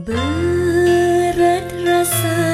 Berat rasa